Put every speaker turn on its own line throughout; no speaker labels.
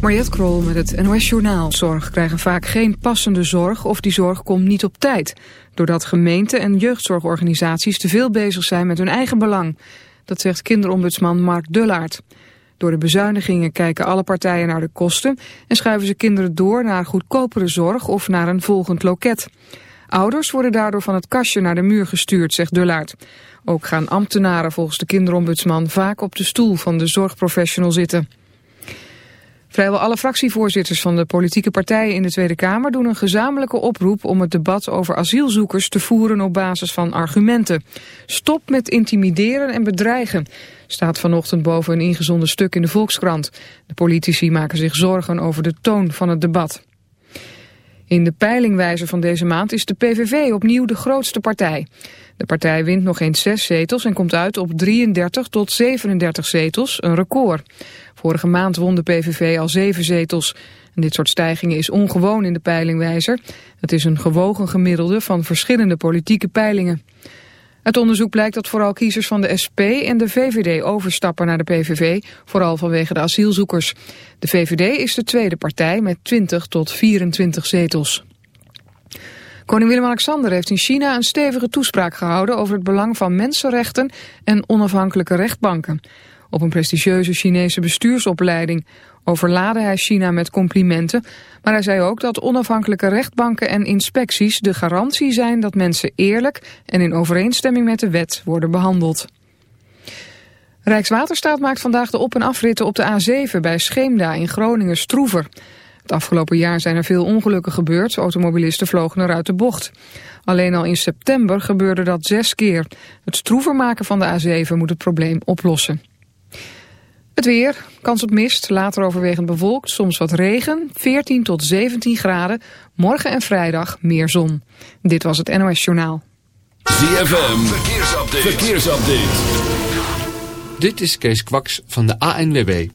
Mariette Krol met het NOS Journaal. Zorg krijgen vaak geen passende zorg of die zorg komt niet op tijd. Doordat gemeenten en jeugdzorgorganisaties te veel bezig zijn met hun eigen belang. Dat zegt kinderombudsman Mark Dullaert. Door de bezuinigingen kijken alle partijen naar de kosten... en schuiven ze kinderen door naar goedkopere zorg of naar een volgend loket. Ouders worden daardoor van het kastje naar de muur gestuurd, zegt Dullaert. Ook gaan ambtenaren volgens de kinderombudsman vaak op de stoel van de zorgprofessional zitten. Vrijwel alle fractievoorzitters van de politieke partijen in de Tweede Kamer doen een gezamenlijke oproep om het debat over asielzoekers te voeren op basis van argumenten. Stop met intimideren en bedreigen, staat vanochtend boven een ingezonden stuk in de Volkskrant. De politici maken zich zorgen over de toon van het debat. In de peilingwijzer van deze maand is de PVV opnieuw de grootste partij. De partij wint nog eens zes zetels en komt uit op 33 tot 37 zetels, een record. Vorige maand won de PVV al zeven zetels. En dit soort stijgingen is ongewoon in de peilingwijzer. Het is een gewogen gemiddelde van verschillende politieke peilingen. Het onderzoek blijkt dat vooral kiezers van de SP en de VVD overstappen naar de PVV, vooral vanwege de asielzoekers. De VVD is de tweede partij met 20 tot 24 zetels. Koning Willem-Alexander heeft in China een stevige toespraak gehouden over het belang van mensenrechten en onafhankelijke rechtbanken. Op een prestigieuze Chinese bestuursopleiding overlaadde hij China met complimenten, maar hij zei ook dat onafhankelijke rechtbanken en inspecties de garantie zijn dat mensen eerlijk en in overeenstemming met de wet worden behandeld. Rijkswaterstaat maakt vandaag de op- en afritten op de A7 bij Scheemda in Groningen Stroever. Het afgelopen jaar zijn er veel ongelukken gebeurd. Automobilisten vlogen eruit de bocht. Alleen al in september gebeurde dat zes keer. Het stroever maken van de A7 moet het probleem oplossen. Het weer, kans op mist, later overwegend bewolkt, soms wat regen, 14 tot 17 graden. Morgen en vrijdag meer zon. Dit was het NOS Journaal.
ZFM, verkeersupdate. verkeersupdate.
Dit is Kees Kwaks van de ANWB.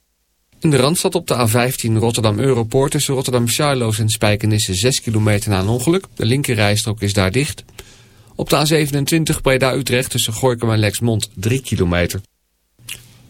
In de Randstad op de A15 Rotterdam-Europoort tussen Rotterdam-Charloes en Spijkenisse 6 kilometer na een ongeluk. De linkerrijstrook is daar dicht. Op de A27 Breda-Utrecht tussen Gorkum en Lexmond 3 kilometer.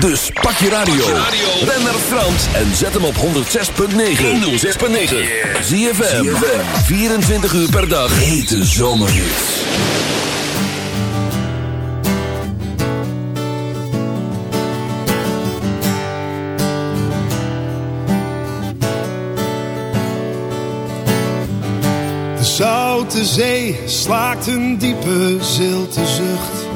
Dus pak je radio. Ben naar Frans en zet hem op 106.9. 106.9. Zie je 24 uur per dag. Hete zomerhits.
De Zoute Zee slaakt een diepe zilte zucht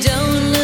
don't
look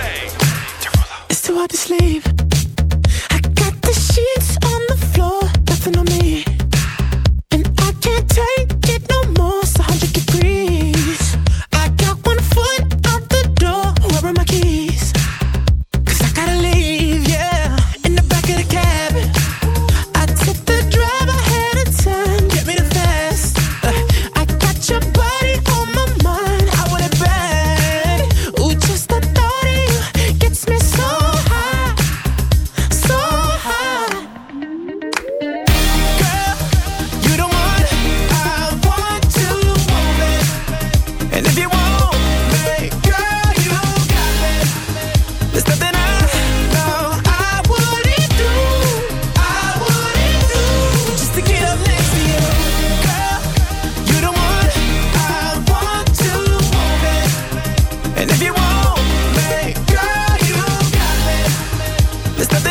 Estás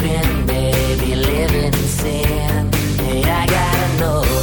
sleeping, baby, living in sin. and I gotta know.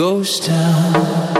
Ghost town.